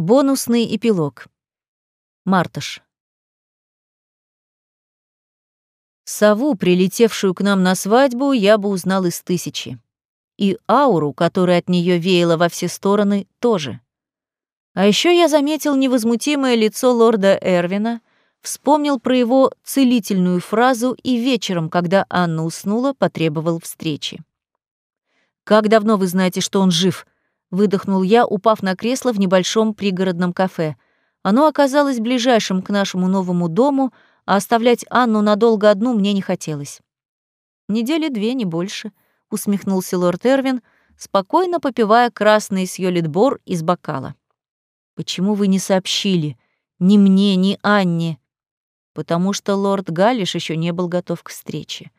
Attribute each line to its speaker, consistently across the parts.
Speaker 1: Бонусный эпилог. Мартыш. Сову, прилетевшую к нам на свадьбу, я бы узнал из тысячи. И ауру, которая от нее веяла во все стороны, тоже. А еще я заметил невозмутимое лицо лорда Эрвина, вспомнил про его целительную фразу и вечером, когда Анна уснула, потребовал встречи. «Как давно вы знаете, что он жив?» — выдохнул я, упав на кресло в небольшом пригородном кафе. Оно оказалось ближайшим к нашему новому дому, а оставлять Анну надолго одну мне не хотелось. «Недели две, не больше», — усмехнулся лорд Эрвин, спокойно попивая красный сьолитбор из бокала. «Почему вы не сообщили? Ни мне, ни Анне?» «Потому что лорд Галиш еще не был готов к встрече.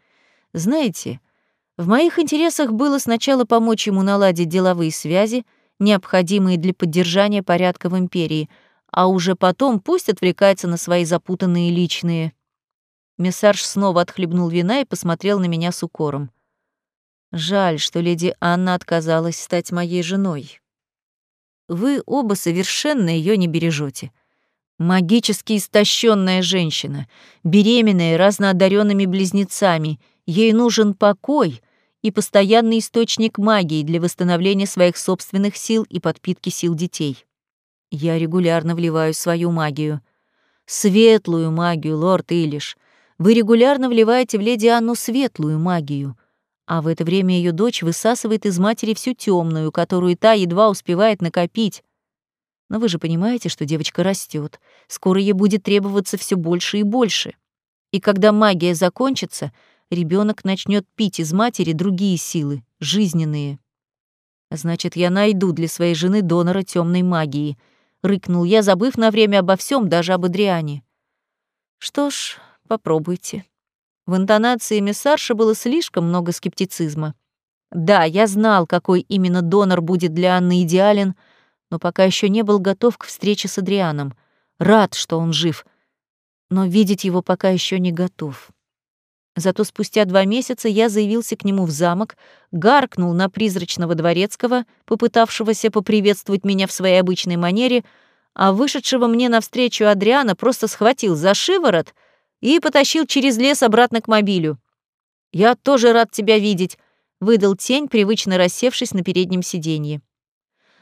Speaker 1: Знаете, в моих интересах было сначала помочь ему наладить деловые связи, необходимые для поддержания порядка в империи, а уже потом пусть отвлекается на свои запутанные личные. Мессарж снова отхлебнул вина и посмотрел на меня с укором. Жаль, что леди Анна отказалась стать моей женой. Вы оба совершенно ее не бережете. Магически истощенная женщина, беременная разноодаренными близнецами, ей нужен покой — и постоянный источник магии для восстановления своих собственных сил и подпитки сил детей. Я регулярно вливаю свою магию. Светлую магию, лорд Илиш. Вы регулярно вливаете в леди Анну светлую магию, а в это время ее дочь высасывает из матери всю темную, которую та едва успевает накопить. Но вы же понимаете, что девочка растет, скоро ей будет требоваться все больше и больше. И когда магия закончится — ребенок начнет пить из матери другие силы, жизненные. Значит, я найду для своей жены донора темной магии, рыкнул я, забыв на время обо всем, даже об Адриане. Что ж, попробуйте. В интонации миссарша было слишком много скептицизма. Да, я знал, какой именно донор будет для Анны идеален, но пока еще не был готов к встрече с Адрианом. Рад, что он жив, но видеть его пока еще не готов. Зато спустя два месяца я заявился к нему в замок, гаркнул на призрачного дворецкого, попытавшегося поприветствовать меня в своей обычной манере, а вышедшего мне навстречу Адриана просто схватил за шиворот и потащил через лес обратно к мобилю. «Я тоже рад тебя видеть», — выдал тень, привычно рассевшись на переднем сиденье.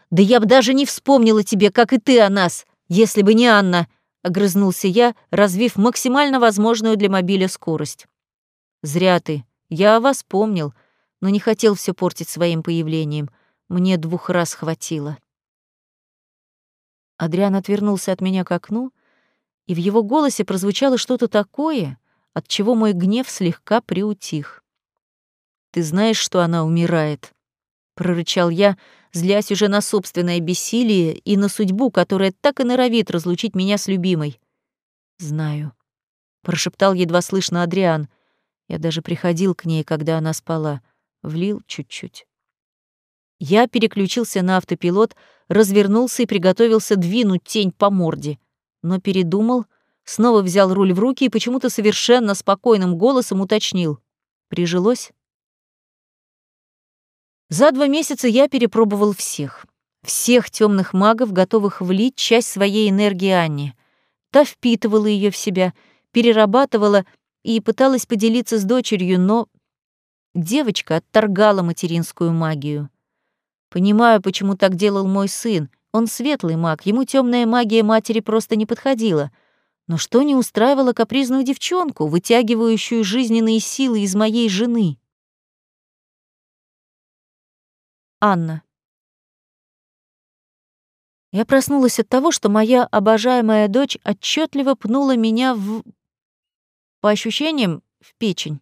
Speaker 1: «Да я бы даже не вспомнила тебе, как и ты о нас, если бы не Анна», — огрызнулся я, развив максимально возможную для мобиля скорость. «Зря ты. Я о вас помнил, но не хотел все портить своим появлением. Мне двух раз хватило». Адриан отвернулся от меня к окну, и в его голосе прозвучало что-то такое, от чего мой гнев слегка приутих. «Ты знаешь, что она умирает?» — прорычал я, злясь уже на собственное бессилие и на судьбу, которая так и норовит разлучить меня с любимой. «Знаю», — прошептал едва слышно Адриан. Я даже приходил к ней, когда она спала. Влил чуть-чуть. Я переключился на автопилот, развернулся и приготовился двинуть тень по морде. Но передумал, снова взял руль в руки и почему-то совершенно спокойным голосом уточнил. Прижилось? За два месяца я перепробовал всех. Всех темных магов, готовых влить часть своей энергии Анне. Та впитывала ее в себя, перерабатывала и пыталась поделиться с дочерью, но девочка отторгала материнскую магию. Понимаю, почему так делал мой сын. Он светлый маг, ему темная магия матери просто не подходила. Но что не устраивало капризную девчонку, вытягивающую жизненные силы из моей жены? Анна. Я проснулась от того, что моя обожаемая дочь отчетливо пнула меня в по ощущениям, в печень.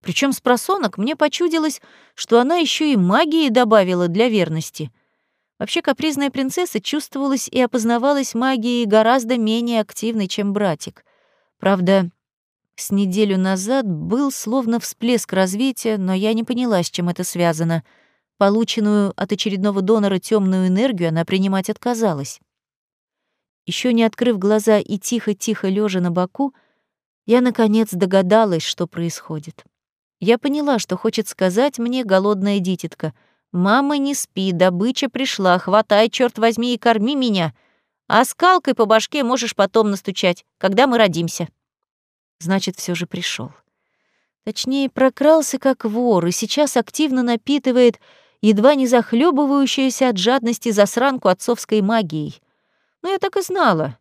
Speaker 1: Причем с просонок мне почудилось, что она еще и магии добавила для верности. Вообще капризная принцесса чувствовалась и опознавалась магией гораздо менее активной, чем братик. Правда, с неделю назад был словно всплеск развития, но я не поняла, с чем это связано. Полученную от очередного донора темную энергию она принимать отказалась. Еще не открыв глаза и тихо-тихо лежа на боку, я, наконец, догадалась, что происходит. Я поняла, что хочет сказать мне голодная дитятка. «Мама, не спи, добыча пришла, хватай, черт возьми, и корми меня. А скалкой по башке можешь потом настучать, когда мы родимся». Значит, все же пришел. Точнее, прокрался как вор и сейчас активно напитывает едва не захлебывающуюся от жадности засранку отцовской магией. Но я так и знала,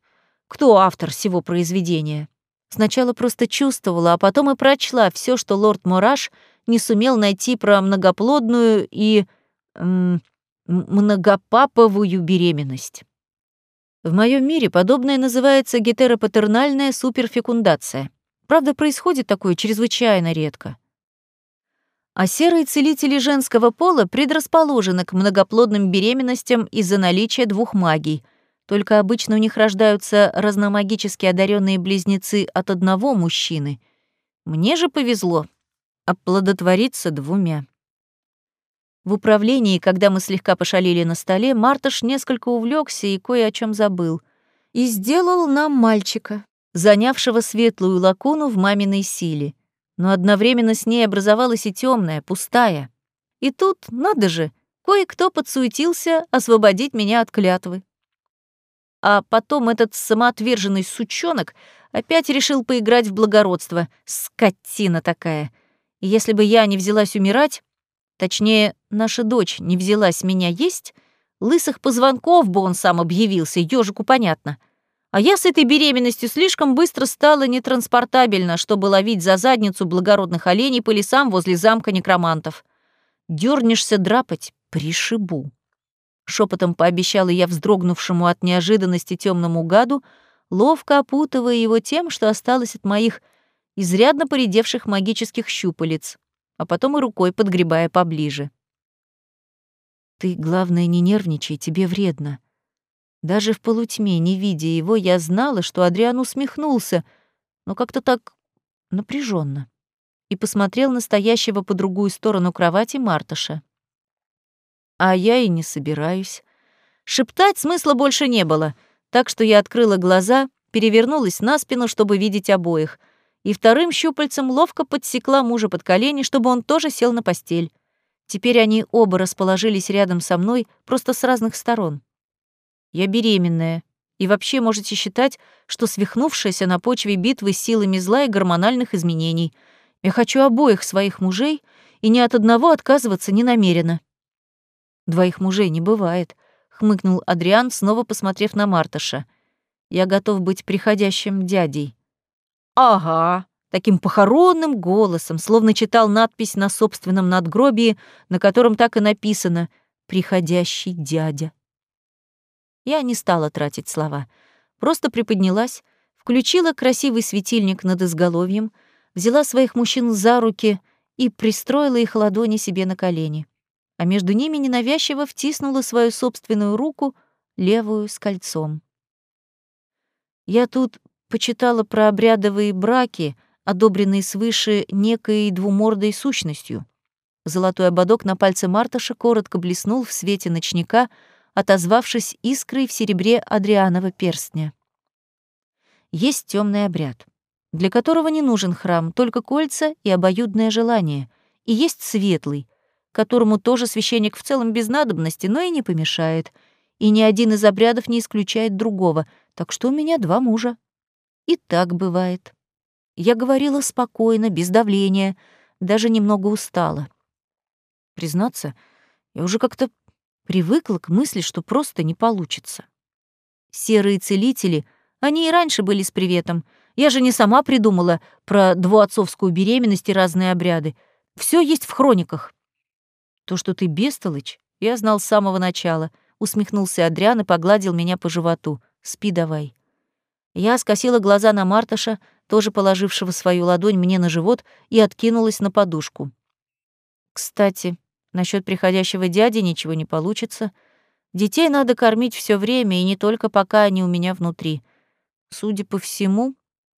Speaker 1: кто автор всего произведения. Сначала просто чувствовала, а потом и прочла все, что лорд Мураш не сумел найти про многоплодную и многопаповую беременность. В моем мире подобное называется гетеропатернальная суперфекундация. Правда, происходит такое чрезвычайно редко. А серые целители женского пола предрасположены к многоплодным беременностям из-за наличия двух магий. Только обычно у них рождаются разномагически одаренные близнецы от одного мужчины. Мне же повезло оплодотвориться двумя. В управлении, когда мы слегка пошалили на столе, Мартыш несколько увлекся и кое о чем забыл. И сделал нам мальчика, занявшего светлую лакуну в маминой силе. Но одновременно с ней образовалась и темная, пустая. И тут, надо же, кое-кто подсуетился освободить меня от клятвы. А потом этот самоотверженный сучонок опять решил поиграть в благородство. Скотина такая. Если бы я не взялась умирать, точнее, наша дочь не взялась меня есть, лысых позвонков бы он сам объявился, ежику понятно. А я с этой беременностью слишком быстро стала нетранспортабельна, чтобы ловить за задницу благородных оленей по лесам возле замка некромантов. Дёрнешься драпать — пришибу. Шепотом пообещала я вздрогнувшему от неожиданности темному гаду, ловко опутывая его тем, что осталось от моих изрядно поредевших магических щупалец, а потом и рукой подгребая поближе. «Ты, главное, не нервничай, тебе вредно». Даже в полутьме, не видя его, я знала, что Адриан усмехнулся, но как-то так напряженно, и посмотрел на стоящего по другую сторону кровати Мартыша а я и не собираюсь. Шептать смысла больше не было, так что я открыла глаза, перевернулась на спину, чтобы видеть обоих, и вторым щупальцем ловко подсекла мужа под колени, чтобы он тоже сел на постель. Теперь они оба расположились рядом со мной, просто с разных сторон. Я беременная, и вообще можете считать, что свихнувшаяся на почве битвы силами зла и гормональных изменений. Я хочу обоих своих мужей и ни от одного отказываться не намерена. Двоих мужей не бывает, хмыкнул Адриан, снова посмотрев на Марташа. Я готов быть приходящим дядей. Ага, таким похоронным голосом, словно читал надпись на собственном надгробии, на котором так и написано «Приходящий дядя». Я не стала тратить слова, просто приподнялась, включила красивый светильник над изголовьем, взяла своих мужчин за руки и пристроила их ладони себе на колени а между ними ненавязчиво втиснула свою собственную руку, левую с кольцом. Я тут почитала про обрядовые браки, одобренные свыше некой двумордой сущностью. Золотой ободок на пальце Марташа коротко блеснул в свете ночника, отозвавшись искрой в серебре Адрианова перстня. Есть темный обряд, для которого не нужен храм, только кольца и обоюдное желание, и есть светлый, которому тоже священник в целом без надобности, но и не помешает. И ни один из обрядов не исключает другого, так что у меня два мужа. И так бывает. Я говорила спокойно, без давления, даже немного устала. Признаться, я уже как-то привыкла к мысли, что просто не получится. Серые целители, они и раньше были с приветом. Я же не сама придумала про двуотцовскую беременность и разные обряды. Все есть в хрониках. То, что ты бестолочь, я знал с самого начала. Усмехнулся Адриан и погладил меня по животу. Спи давай. Я скосила глаза на Марташа, тоже положившего свою ладонь мне на живот, и откинулась на подушку. Кстати, насчет приходящего дяди ничего не получится. Детей надо кормить все время, и не только пока они у меня внутри. Судя по всему,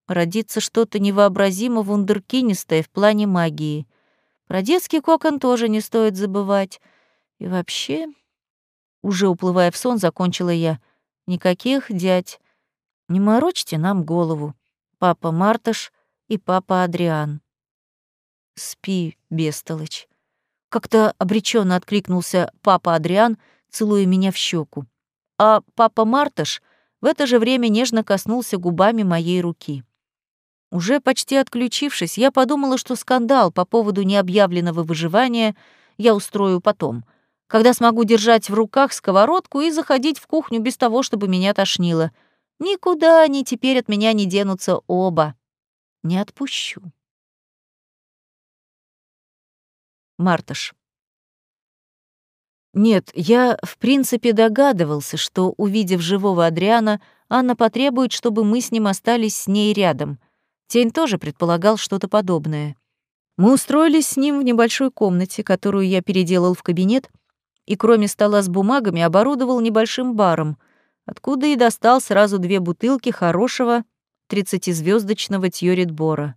Speaker 1: родится что-то невообразимо вундеркинистое в плане магии. Про детский кокон тоже не стоит забывать. И вообще, уже уплывая в сон, закончила я. Никаких дядь. Не морочьте нам голову. Папа Мартыш и папа Адриан. Спи, бестолочь. Как-то обреченно откликнулся папа Адриан, целуя меня в щеку. А папа Марташ в это же время нежно коснулся губами моей руки. Уже почти отключившись, я подумала, что скандал по поводу необъявленного выживания я устрою потом, когда смогу держать в руках сковородку и заходить в кухню без того, чтобы меня тошнило. Никуда они теперь от меня не денутся оба. Не отпущу. Марташ. Нет, я в принципе догадывался, что, увидев живого Адриана, Анна потребует, чтобы мы с ним остались с ней рядом — Тень тоже предполагал что-то подобное. Мы устроились с ним в небольшой комнате, которую я переделал в кабинет, и кроме стола с бумагами оборудовал небольшим баром, откуда и достал сразу две бутылки хорошего тридцатизвездочного Тьоритбора.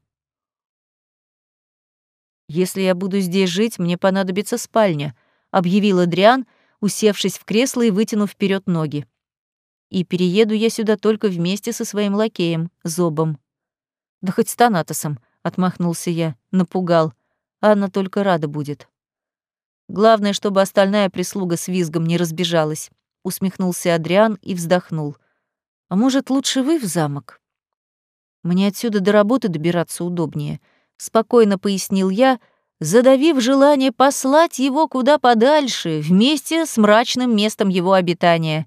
Speaker 1: «Если я буду здесь жить, мне понадобится спальня», — объявил Адриан, усевшись в кресло и вытянув вперед ноги. «И перееду я сюда только вместе со своим лакеем, Зобом». Да хоть с Танатосом, отмахнулся я, напугал. Анна только рада будет. Главное, чтобы остальная прислуга с визгом не разбежалась, усмехнулся Адриан и вздохнул. А может, лучше вы в замок? Мне отсюда до работы добираться удобнее, спокойно пояснил я, задавив желание послать его куда подальше, вместе с мрачным местом его обитания.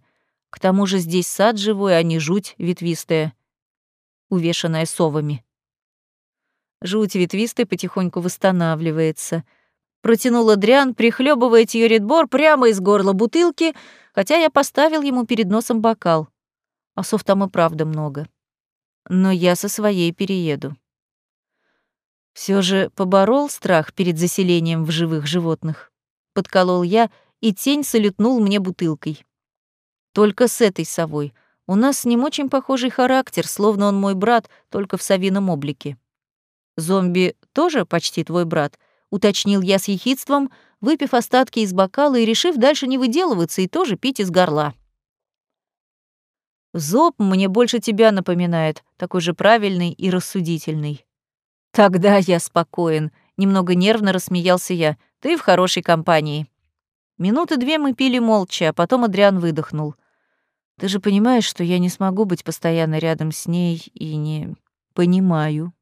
Speaker 1: К тому же здесь сад живой, а не жуть ветвистая увешанная совами. Жуть ветвистой потихоньку восстанавливается. Протянул Адриан, прихлебывая Тьоритбор прямо из горла бутылки, хотя я поставил ему перед носом бокал. А сов там и правда много. Но я со своей перееду. Все же поборол страх перед заселением в живых животных. Подколол я, и тень салютнул мне бутылкой. Только с этой совой — у нас с ним очень похожий характер, словно он мой брат, только в совином облике. Зомби тоже почти твой брат, уточнил я с ехидством, выпив остатки из бокала и решив дальше не выделываться и тоже пить из горла. Зоб мне больше тебя напоминает, такой же правильный и рассудительный. Тогда я спокоен, немного нервно рассмеялся я. Ты в хорошей компании. Минуты две мы пили молча, а потом Адриан выдохнул — ты же понимаешь, что я не смогу быть постоянно рядом с ней и не понимаю.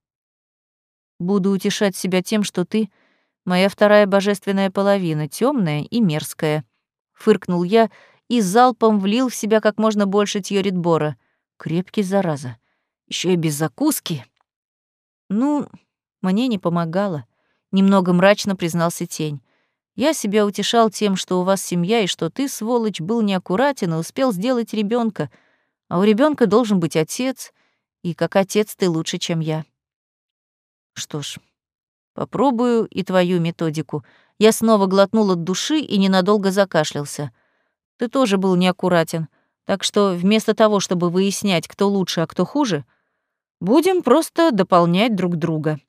Speaker 1: Буду утешать себя тем, что ты — моя вторая божественная половина, темная и мерзкая. Фыркнул я и залпом влил в себя как можно больше Тьоритбора. Крепкий, зараза. Еще и без закуски. Ну, мне не помогало. Немного мрачно признался тень. Я себя утешал тем, что у вас семья и что ты, сволочь, был неаккуратен и успел сделать ребенка, а у ребенка должен быть отец, и как отец ты лучше, чем я. Что ж, попробую и твою методику. Я снова глотнул от души и ненадолго закашлялся. Ты тоже был неаккуратен, так что вместо того, чтобы выяснять, кто лучше, а кто хуже, будем просто дополнять друг друга.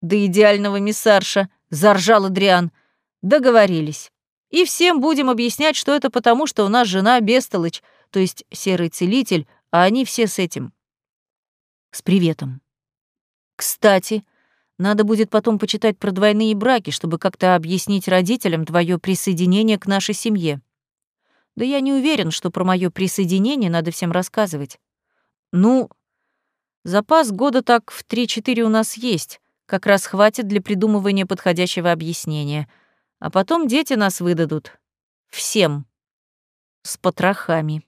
Speaker 1: «Да идеального миссарша!» — заржал Адриан — Договорились. И всем будем объяснять, что это потому, что у нас жена бестолочь, то есть серый целитель, а они все с этим. С приветом. Кстати, надо будет потом почитать про двойные браки, чтобы как-то объяснить родителям твое присоединение к нашей семье. Да я не уверен, что про мое присоединение надо всем рассказывать. Ну, запас года так в 3-4 у нас есть, как раз хватит для придумывания подходящего объяснения — а потом дети нас выдадут. Всем. С потрохами.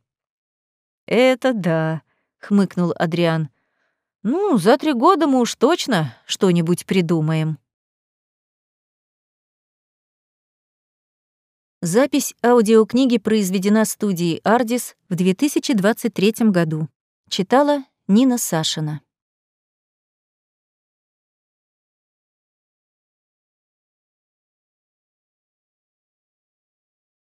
Speaker 1: «Это да», — хмыкнул Адриан. «Ну, за три года мы уж точно что-нибудь придумаем». Запись аудиокниги произведена студией «Ардис» в 2023 году. Читала Нина Сашина.